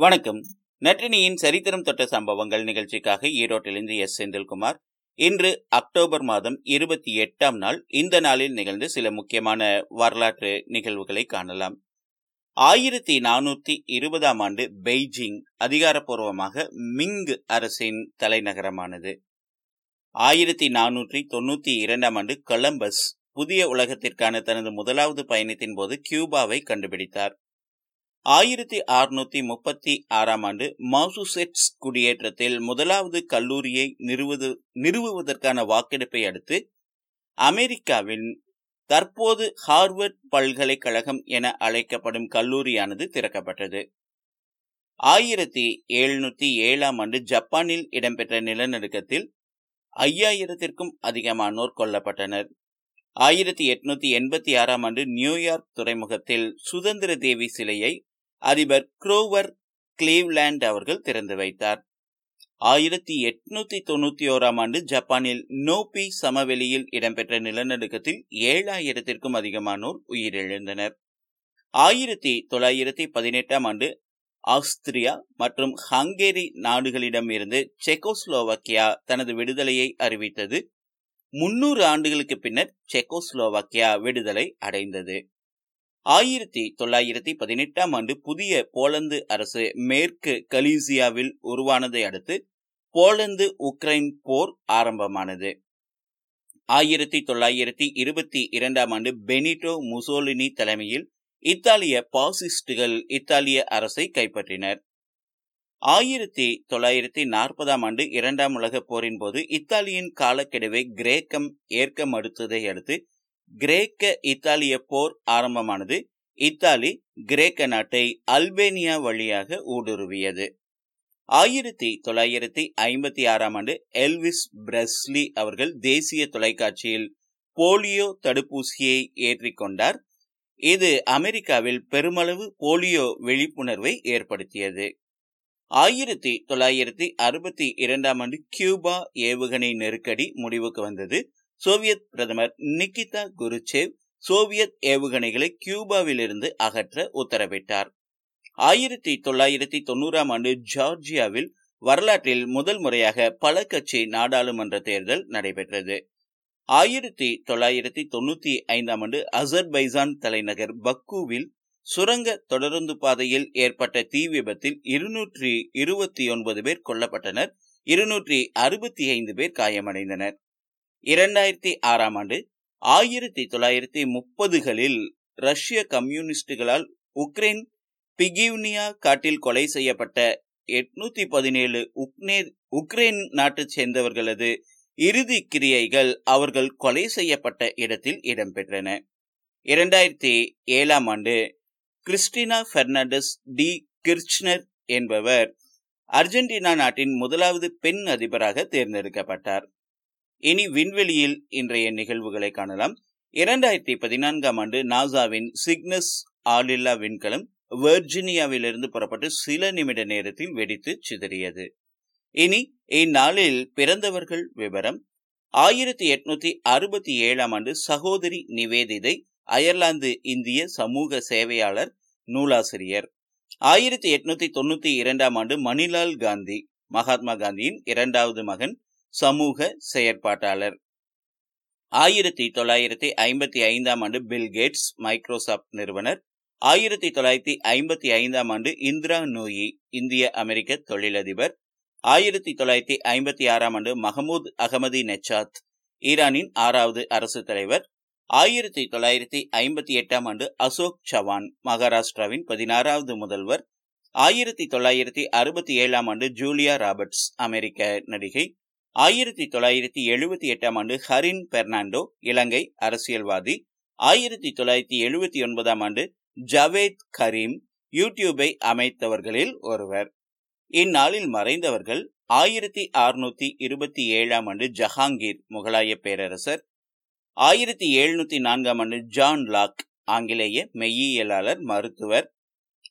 வணக்கம். நற்றினியின் சரித்திரம் தொட்ட சம்பவங்கள் நிகழ்ச்சிக்காக ஈரோட்டிலிருந்து எஸ். செந்தில்குமார். இன்று அக்டோபர் மாதம் இருபத்தி எட்டாம் நாள். இந்த நாளில் நிகழ்ந்து சில முக்கியமான வரலாற்று நிகழ்வுகளை காணலாம். ஆயிரத்தி நானூத்தி இருபதாம் ஆண்டு பெய்ஜிங் அதிகாரப்பூர்வமாக மிங் அரசின் தலைநகரமானது. ஆயிரத்தி நானூற்றி தொண்ணூத்தி இரண்டாம் ஆண்டு கொலம்பஸ் புதிய உலகத்திற்கான தனது முதலாவது பயணத்தின் போது கியூபாவை கண்டுபிடித்தார். ஆயிரத்தி அறுநூத்தி முப்பத்தி ஆறாம் ஆண்டு மாசுசெட்ஸ் குடியேற்றத்தில் முதலாவது கல்லூரியை நிறுவது நிறுவுவதற்கான வாக்கெடுப்பை அடுத்து அமெரிக்காவின் தற்போது ஹார்வர்ட் பல்கலைக்கழகம் என அழைக்கப்படும் கல்லூரியானது திறக்கப்பட்டது. ஆயிரத்தி எழுநூத்தி ஏழாம் ஆண்டு ஜப்பானில் இடம்பெற்ற நிலநடுக்கத்தில் ஐயாயிரத்திற்கும் அதிகமானோர் கொல்லப்பட்டனர். ஆயிரத்தி எட்நூத்தி எண்பத்தி ஆறாம் ஆண்டு நியூயார்க் துறைமுகத்தில் சுதந்திர தேவி சிலையை அதிபர் குரோவர் கிளீவ்லேண்ட் அவர்கள் திறந்து வைத்தார். ஆயிரத்தி எட்நூத்தி தொண்ணூத்தி ஓராம் ஆண்டு ஜப்பானில் நோபி சமவெளியில் இடம்பெற்ற நிலநடுக்கத்தில் ஏழாயிரத்திற்கும் அதிகமானோர் உயிரிழந்தனர். ஆயிரத்தி தொள்ளாயிரத்தி பதினெட்டாம் ஆண்டு ஆஸ்திரியா மற்றும் ஹங்கேரி நாடுகளிடம் இருந்து செக்கோஸ்லோவாக்கியா தனது விடுதலையை அறிவித்தது. முன்னூறு ஆண்டுகளுக்கு பின்னர் செக்கோஸ்லோவாக்கியா விடுதலை அடைந்தது. ஆயிரத்தி தொள்ளாயிரத்தி பதினெட்டாம் ஆண்டு புதிய போலந்து அரசு மேற்கு கலீசியாவில் உருவானதை அடுத்து போலந்து உக்ரைன் போர் ஆரம்பமானது. ஆயிரத்தி தொள்ளாயிரத்தி இருபத்தி இரண்டாம் ஆண்டு பெனிட்டோ முசோலினி தலைமையில் இத்தாலிய பாசிஸ்டுகள் இத்தாலிய அரசை கைப்பற்றினர். ஆயிரத்தி தொள்ளாயிரத்தி நாற்பதாம் ஆண்டு இரண்டாம் உலக போரின் போது இத்தாலியின் காலக்கெடுவை கிரேக்கம் ஏற்க மறுத்ததை அடுத்து கிரேக்க இத்தாலிய போர் ஆரம்பமானது இத்தாலி கிரேக்க நாட்டை அல்பேனியா வழியாக ஊடுருவியது. ஆயிரத்தி தொள்ளாயிரத்தி ஐம்பத்தி ஆறாம் ஆண்டு எல்விஸ் பிரஸ்லி அவர்கள் தேசிய தொலைக்காட்சியில் போலியோ தடுப்பூசியை ஏற்றிக்கொண்டார் இது அமெரிக்காவில் பெருமளவு போலியோ விழிப்புணர்வை ஏற்படுத்தியது. ஆயிரத்தி தொள்ளாயிரத்தி அறுபத்தி இரண்டாம் ஆண்டு கியூபா ஏவுகணை நெருக்கடி முடிவுக்கு வந்தது. சோவியத் பிரதமர் நிக்கிதா குருச்சேவ் சோவியத் ஏவுகணைகளை கியூபாவிலிருந்து அகற்ற உத்தரவிட்டார். ஆயிரத்தி தொள்ளாயிரத்தி தொண்ணூறாம் ஆண்டு ஜார்ஜியாவில் வரலாற்றில் முதல் முறையாக பல கட்சி நாடாளுமன்ற தேர்தல் நடைபெற்றது. ஆயிரத்தி தொள்ளாயிரத்தி தொண்ணூத்தி ஐந்தாம் ஆண்டு அசர்பைசான் தலைநகர் பக்குவில் சுரங்க தொடருந்து பாதையில் ஏற்பட்ட தீ விபத்தில் இருநூற்றி இருபத்தி ஒன்பது பேர் கொல்லப்பட்டனர் இருநூற்றி அறுபத்தி ஐந்து பேர் காயமடைந்தனர். இரண்டாயிரத்தி ஆறாம் ஆண்டு ஆயிரத்தி தொள்ளாயிரத்தி முப்பதுகளில் ரஷ்ய கம்யூனிஸ்டுகளால் உக்ரைன் பிகிவ்னியா காட்டில் கொலை செய்யப்பட்ட எட்நூத்தி பதினேழு உக்ரைன் நாட்டைச் சேர்ந்தவர்களது இறுதி கிரியைகள் அவர்கள் கொலை செய்யப்பட்ட இடத்தில் இடம்பெற்றன. இரண்டாயிரத்தி ஏழாம் ஆண்டு கிறிஸ்டினா பெர்னாண்டஸ் டி. கிர்ச்னர் என்பவர் அர்ஜென்டினா நாட்டின் முதலாவது பெண் அதிபராக தேர்ந்தெடுக்கப்பட்டார். இனி விண்வெளியில் இன்றைய நிகழ்வுகளை காணலாம். இரண்டாயிரத்தி பதினான்காம் ஆண்டு நாசாவின் சிக்னஸ் ஆளில்லா விண்கலம் வெர்ஜினியாவிலிருந்து புறப்பட்டு சில நிமிட நேரத்தில் வெடித்து சிதறியது. இனி இந்நாளில் பிறந்தவர்கள் விவரம். ஆயிரத்தி எட்நூத்தி அறுபத்தி ஏழாம் ஆண்டு சகோதரி நிவேதிதை அயர்லாந்து இந்திய சமூக சேவையாளர் நூலாசிரியர். ஆயிரத்தி எட்நூத்தி தொண்ணூத்தி இரண்டாம் ஆண்டு மணிலால் காந்தி மகாத்மா காந்தியின் இரண்டாவது மகன் சமூக செயற்பாட்டாளர். ஆயிரத்தி தொள்ளாயிரத்தி ஐம்பத்தி ஐந்தாம் ஆண்டு பில் கேட்ஸ் மைக்ரோசாப்ட் நிறுவனர். ஆயிரத்தி தொள்ளாயிரத்தி ஐம்பத்தி ஐந்தாம் ஆண்டு இந்திரா நோயி இந்திய அமெரிக்க தொழிலதிபர். ஆயிரத்தி தொள்ளாயிரத்தி ஐம்பத்தி ஆறாம் ஆண்டு மஹமூத் அகமதி நெச்சாத் ஈரானின் ஆறாவது அரசு தலைவர். ஆயிரத்தி தொள்ளாயிரத்தி ஐம்பத்தி எட்டாம் ஆண்டு அசோக் சவான் மகாராஷ்டிராவின் பதினாறாவது முதல்வர். ஆயிரத்தி தொள்ளாயிரத்தி அறுபத்தி ஏழாம் ஆண்டு ஜூலியா ராபர்ட்ஸ் அமெரிக்க நடிகை. ஆயிரத்தி தொள்ளாயிரத்தி எழுபத்தி எட்டாம் ஆண்டு ஹரின் பெர்னாண்டோ இலங்கை அரசியல்வாதி. ஆயிரத்தி தொள்ளாயிரத்தி எழுபத்தி ஒன்பதாம் ஆண்டு ஜவேத் கரீம் யூடியூபை அமைத்தவர்களில் ஒருவர். இந்நாளில் மறைந்தவர்கள் ஆயிரத்தி அறுநூத்தி இருபத்தி ஏழாம் ஆண்டு ஜஹாங்கீர் முகலாய பேரரசர். ஆயிரத்தி எழுநூத்தி நான்காம் ஆண்டு ஜான் லாக் ஆங்கிலேய மெய்யியலாளர் மருத்துவர்.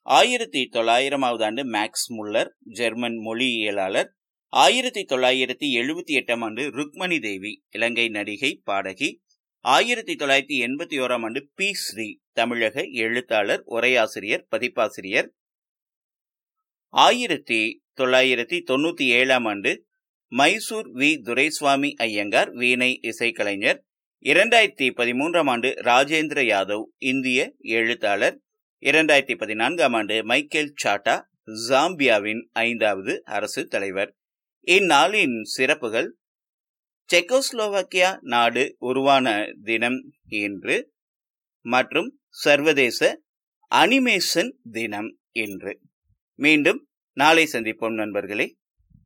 ஆயிரத்தி தொள்ளாயிரமாவது ஆண்டு மேக்ஸ் முல்லர் ஜெர்மன் மொழியியலாளர். ஆயிரத்தி தொள்ளாயிரத்தி எழுபத்தி எட்டாம் ஆண்டு ருக்மணி தேவி இலங்கை நடிகை பாடகி. ஆயிரத்தி தொள்ளாயிரத்தி எண்பத்தி ஓராம் ஆண்டு பி. ஸ்ரீ தமிழக எழுத்தாளர் உரையாசிரியர் பதிப்பாசிரியர். ஆயிரத்தி தொள்ளாயிரத்தி தொண்ணூத்தி ஏழாம் ஆண்டு மைசூர் வி. துரைசுவாமி ஐயங்கார் வீணை இசைக்கலைஞர். இரண்டாயிரத்தி பதிமூன்றாம் ஆண்டு ராஜேந்திர யாதவ் இந்திய எழுத்தாளர். இரண்டாயிரத்தி பதினான்காம் ஆண்டு மைக்கேல் சாட்டா ஜாம்பியாவின் ஐந்தாவது அரசு தலைவர். இந்நாளின் சிறப்புகள் செக்கோஸ்லோவாக்கியா நாடு உருவான தினம் இன்று மற்றும் சர்வதேச அனிமேஷன் தினம் இன்று. மீண்டும் நாளை சந்திப்போம் நண்பர்களே.